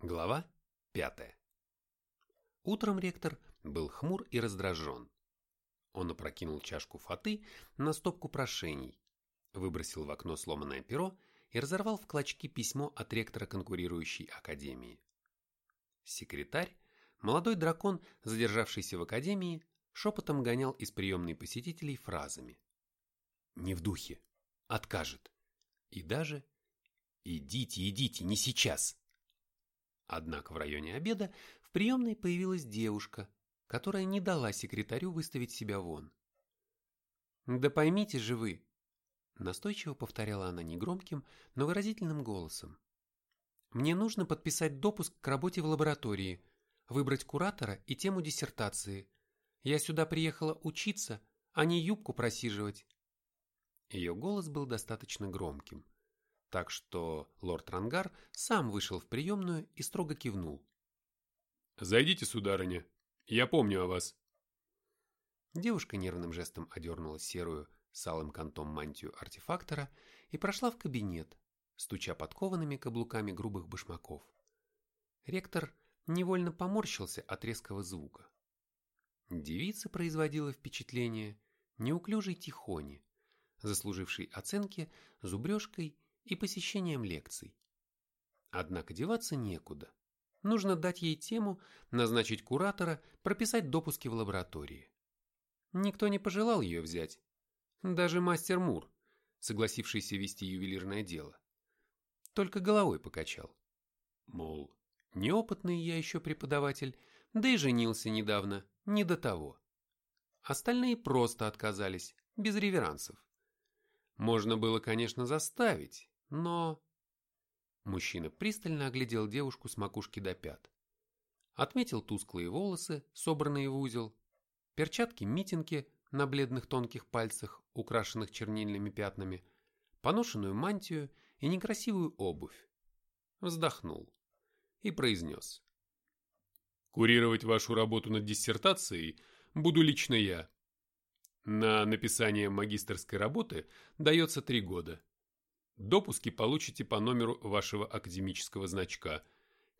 Глава 5. Утром ректор был хмур и раздражен. Он опрокинул чашку фаты на стопку прошений, выбросил в окно сломанное перо и разорвал в клочки письмо от ректора конкурирующей академии. Секретарь, молодой дракон, задержавшийся в академии, шепотом гонял из приемной посетителей фразами. «Не в духе. Откажет. И даже «Идите, идите, не сейчас!» Однако в районе обеда в приемной появилась девушка, которая не дала секретарю выставить себя вон. «Да поймите же вы!» Настойчиво повторяла она негромким, но выразительным голосом. «Мне нужно подписать допуск к работе в лаборатории, выбрать куратора и тему диссертации. Я сюда приехала учиться, а не юбку просиживать». Ее голос был достаточно громким, так что лорд Рангар сам вышел в приемную и строго кивнул. «Зайдите, сударыня. Я помню о вас». Девушка нервным жестом одернула серую с алым кантом мантию артефактора и прошла в кабинет, стуча подкованными каблуками грубых башмаков. Ректор невольно поморщился от резкого звука. Девица производила впечатление неуклюжей тихони, заслужившей оценки зубрежкой и посещением лекций. Однако деваться некуда. Нужно дать ей тему, назначить куратора, прописать допуски в лаборатории. Никто не пожелал ее взять. Даже мастер Мур, согласившийся вести ювелирное дело. Только головой покачал. Мол, неопытный я еще преподаватель, да и женился недавно, не до того. Остальные просто отказались, без реверансов. Можно было, конечно, заставить, но... Мужчина пристально оглядел девушку с макушки до пят. Отметил тусклые волосы, собранные в узел, перчатки-митинги на бледных тонких пальцах, украшенных чернильными пятнами, поношенную мантию и некрасивую обувь. Вздохнул и произнес. «Курировать вашу работу над диссертацией буду лично я. На написание магистерской работы дается три года. Допуски получите по номеру вашего академического значка.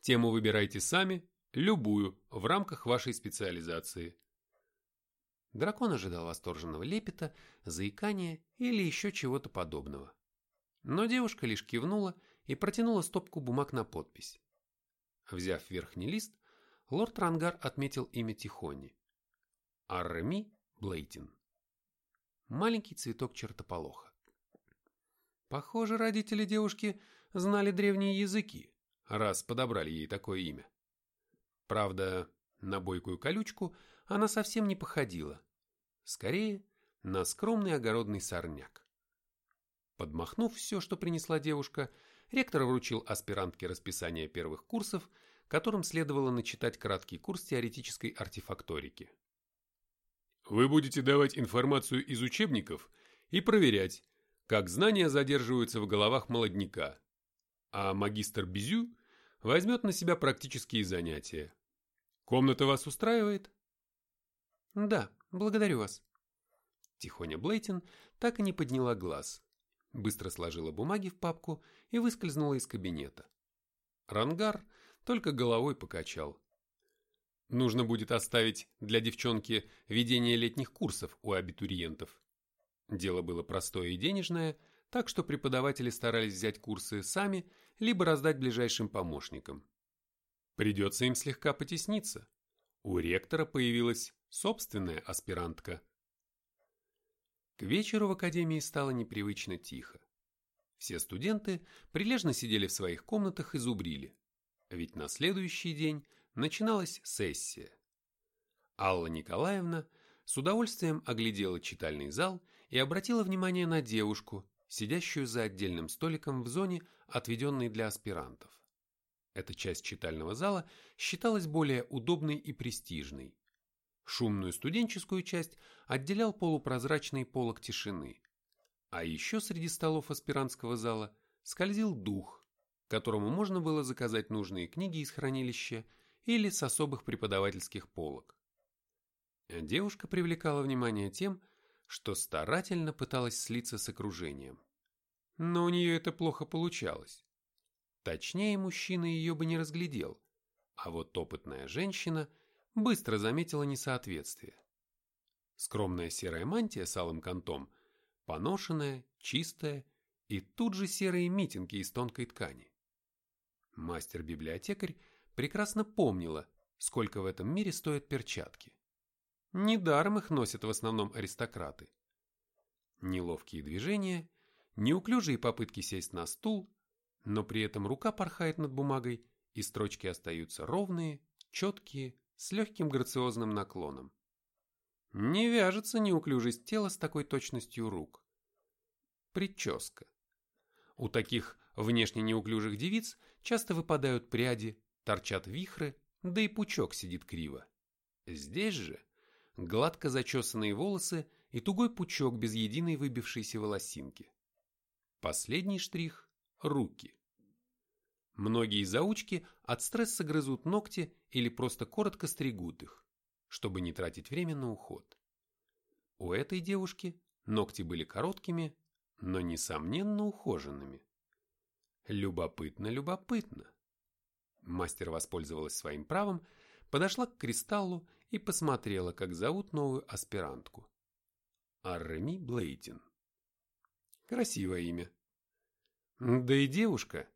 Тему выбирайте сами, любую, в рамках вашей специализации. Дракон ожидал восторженного лепета, заикания или еще чего-то подобного. Но девушка лишь кивнула и протянула стопку бумаг на подпись. Взяв верхний лист, лорд Рангар отметил имя Тихони. Арреми Блейтин. Маленький цветок чертополоха. Похоже, родители девушки знали древние языки, раз подобрали ей такое имя. Правда, на бойкую колючку она совсем не походила. Скорее, на скромный огородный сорняк. Подмахнув все, что принесла девушка, ректор вручил аспирантке расписание первых курсов, которым следовало начитать краткий курс теоретической артефакторики. Вы будете давать информацию из учебников и проверять, как знания задерживаются в головах молодняка, а магистр Безю возьмет на себя практические занятия. Комната вас устраивает? Да, благодарю вас. Тихоня Блейтин так и не подняла глаз, быстро сложила бумаги в папку и выскользнула из кабинета. Рангар только головой покачал. Нужно будет оставить для девчонки ведение летних курсов у абитуриентов. Дело было простое и денежное, так что преподаватели старались взять курсы сами, либо раздать ближайшим помощникам. Придется им слегка потесниться. У ректора появилась собственная аспирантка. К вечеру в академии стало непривычно тихо. Все студенты прилежно сидели в своих комнатах и зубрили, ведь на следующий день начиналась сессия. Алла Николаевна с удовольствием оглядела читальный зал и обратила внимание на девушку, сидящую за отдельным столиком в зоне, отведенной для аспирантов. Эта часть читального зала считалась более удобной и престижной. Шумную студенческую часть отделял полупрозрачный полог тишины. А еще среди столов аспирантского зала скользил дух, которому можно было заказать нужные книги из хранилища или с особых преподавательских полок. Девушка привлекала внимание тем, что старательно пыталась слиться с окружением. Но у нее это плохо получалось. Точнее, мужчина ее бы не разглядел, а вот опытная женщина быстро заметила несоответствие. Скромная серая мантия с алым кантом, поношенная, чистая и тут же серые митинги из тонкой ткани. Мастер-библиотекарь прекрасно помнила, сколько в этом мире стоят перчатки. Недаром их носят в основном аристократы. Неловкие движения, неуклюжие попытки сесть на стул, но при этом рука порхает над бумагой, и строчки остаются ровные, четкие, с легким грациозным наклоном. Не вяжется неуклюжесть тела с такой точностью рук. Прическа. У таких внешне неуклюжих девиц часто выпадают пряди, торчат вихры, да и пучок сидит криво. Здесь же гладко зачесанные волосы и тугой пучок без единой выбившейся волосинки. Последний штрих – руки. Многие заучки от стресса грызут ногти или просто коротко стригут их, чтобы не тратить время на уход. У этой девушки ногти были короткими, но, несомненно, ухоженными. Любопытно, любопытно. Мастер воспользовалась своим правом, подошла к кристаллу и посмотрела, как зовут новую аспирантку. Арреми Блейтин. Красивое имя. Да и девушка,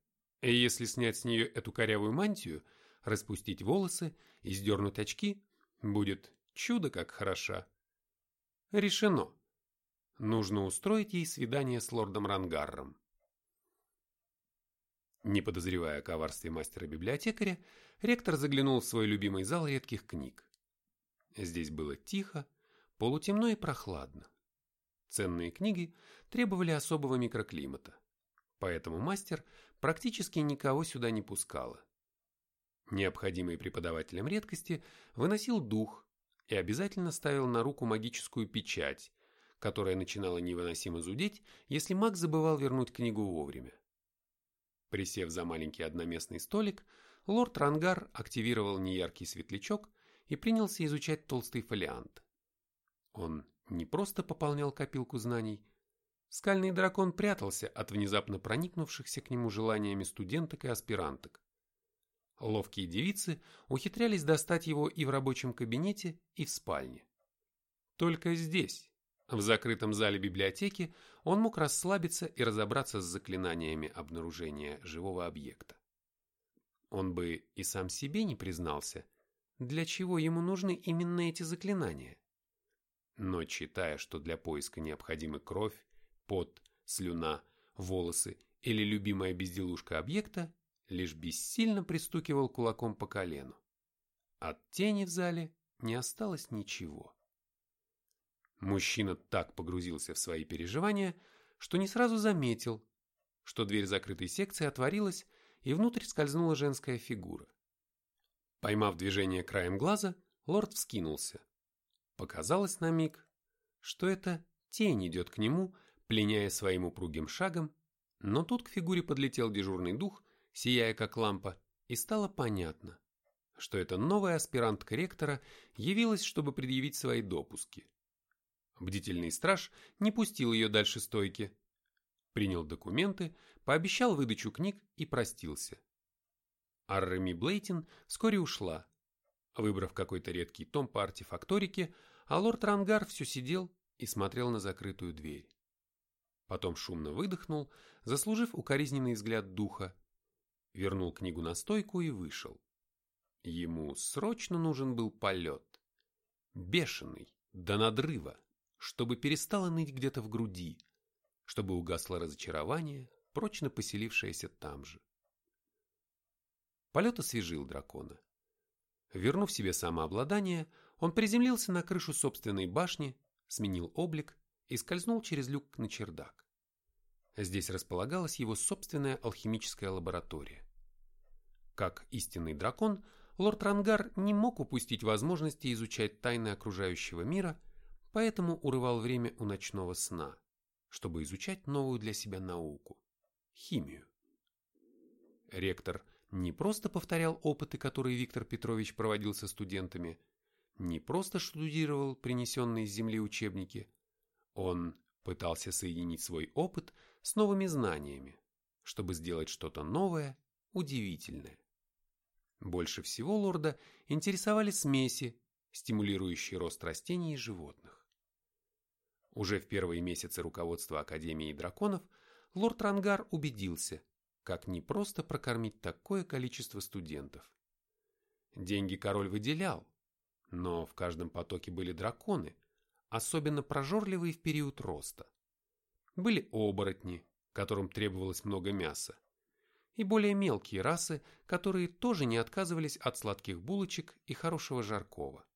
если снять с нее эту корявую мантию, распустить волосы и сдернуть очки, будет чудо как хороша. Решено. Нужно устроить ей свидание с лордом Рангарром. Не подозревая о коварстве мастера-библиотекаря, ректор заглянул в свой любимый зал редких книг. Здесь было тихо, полутемно и прохладно. Ценные книги требовали особого микроклимата, поэтому мастер практически никого сюда не пускала. Необходимый преподавателям редкости выносил дух и обязательно ставил на руку магическую печать, которая начинала невыносимо зудеть, если маг забывал вернуть книгу вовремя. Присев за маленький одноместный столик, лорд Рангар активировал неяркий светлячок и принялся изучать толстый фолиант. Он не просто пополнял копилку знаний, скальный дракон прятался от внезапно проникнувшихся к нему желаниями студенток и аспиранток. Ловкие девицы ухитрялись достать его и в рабочем кабинете, и в спальне. Только здесь, в закрытом зале библиотеки он мог расслабиться и разобраться с заклинаниями обнаружения живого объекта. Он бы и сам себе не признался, для чего ему нужны именно эти заклинания. Но читая, что для поиска необходимы кровь, пот, слюна, волосы или любимая безделушка объекта, лишь бессильно пристукивал кулаком по колену. От тени в зале не осталось ничего. Мужчина так погрузился в свои переживания, что не сразу заметил, что дверь закрытой секции отворилась, и внутрь скользнула женская фигура. Поймав движение краем глаза, лорд вскинулся. Показалось на миг, что это тень идет к нему, пленяя своим упругим шагом, но тут к фигуре подлетел дежурный дух, сияя как лампа, и стало понятно, что эта новая аспирантка ректора явилась, чтобы предъявить свои допуски. Бдительный страж не пустил ее дальше стойки. Принял документы, пообещал выдачу книг и простился. Арреми Блейтин вскоре ушла, выбрав какой-то редкий том по артефакторике, а лорд Рангар все сидел и смотрел на закрытую дверь. Потом шумно выдохнул, заслужив укоризненный взгляд духа, вернул книгу на стойку и вышел. Ему срочно нужен был полет. Бешеный, до надрыва чтобы перестало ныть где-то в груди, чтобы угасло разочарование, прочно поселившееся там же. Полет освежил дракона. Вернув себе самообладание, он приземлился на крышу собственной башни, сменил облик и скользнул через люк на чердак. Здесь располагалась его собственная алхимическая лаборатория. Как истинный дракон, лорд Рангар не мог упустить возможности изучать тайны окружающего мира – поэтому урывал время у ночного сна, чтобы изучать новую для себя науку – химию. Ректор не просто повторял опыты, которые Виктор Петрович проводил со студентами, не просто штудировал принесенные с земли учебники, он пытался соединить свой опыт с новыми знаниями, чтобы сделать что-то новое удивительное. Больше всего лорда интересовали смеси, стимулирующие рост растений и животных. Уже в первые месяцы руководства Академии драконов лорд Рангар убедился, как непросто прокормить такое количество студентов. Деньги король выделял, но в каждом потоке были драконы, особенно прожорливые в период роста. Были оборотни, которым требовалось много мяса, и более мелкие расы, которые тоже не отказывались от сладких булочек и хорошего жаркого.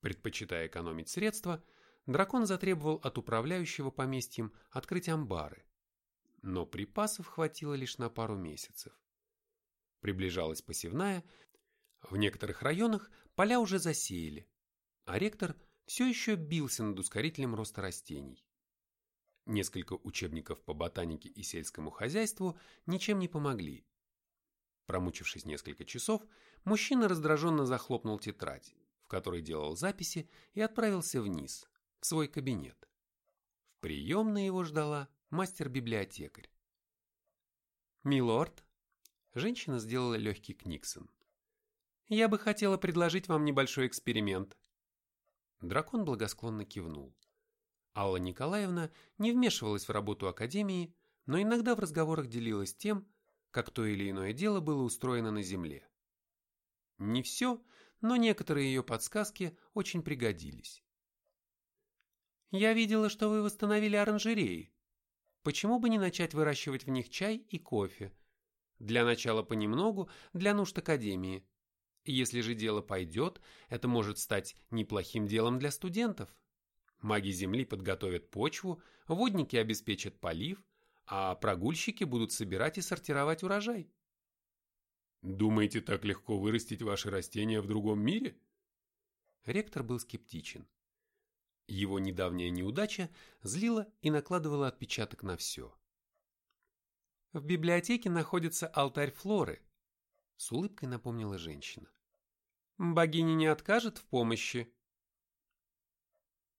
Предпочитая экономить средства, дракон затребовал от управляющего поместьем открыть амбары. Но припасов хватило лишь на пару месяцев. Приближалась посевная, в некоторых районах поля уже засеяли, а ректор все еще бился над ускорителем роста растений. Несколько учебников по ботанике и сельскому хозяйству ничем не помогли. Промучившись несколько часов, мужчина раздраженно захлопнул тетрадь, в которой делал записи, и отправился вниз, в свой кабинет. В приемной его ждала мастер-библиотекарь. «Милорд», женщина сделала легкий книксон. «Я бы хотела предложить вам небольшой эксперимент». Дракон благосклонно кивнул. Алла Николаевна не вмешивалась в работу Академии, но иногда в разговорах делилась тем, как то или иное дело было устроено на Земле. Не все, но некоторые ее подсказки очень пригодились. «Я видела, что вы восстановили оранжереи. Почему бы не начать выращивать в них чай и кофе? Для начала понемногу, для нужд Академии. Если же дело пойдет, это может стать неплохим делом для студентов». Маги Земли подготовят почву, водники обеспечат полив, а прогульщики будут собирать и сортировать урожай. Думаете, так легко вырастить ваши растения в другом мире? Ректор был скептичен. Его недавняя неудача злила и накладывала отпечаток на все. В библиотеке находится алтарь Флоры, с улыбкой напомнила женщина. Богиня не откажет в помощи.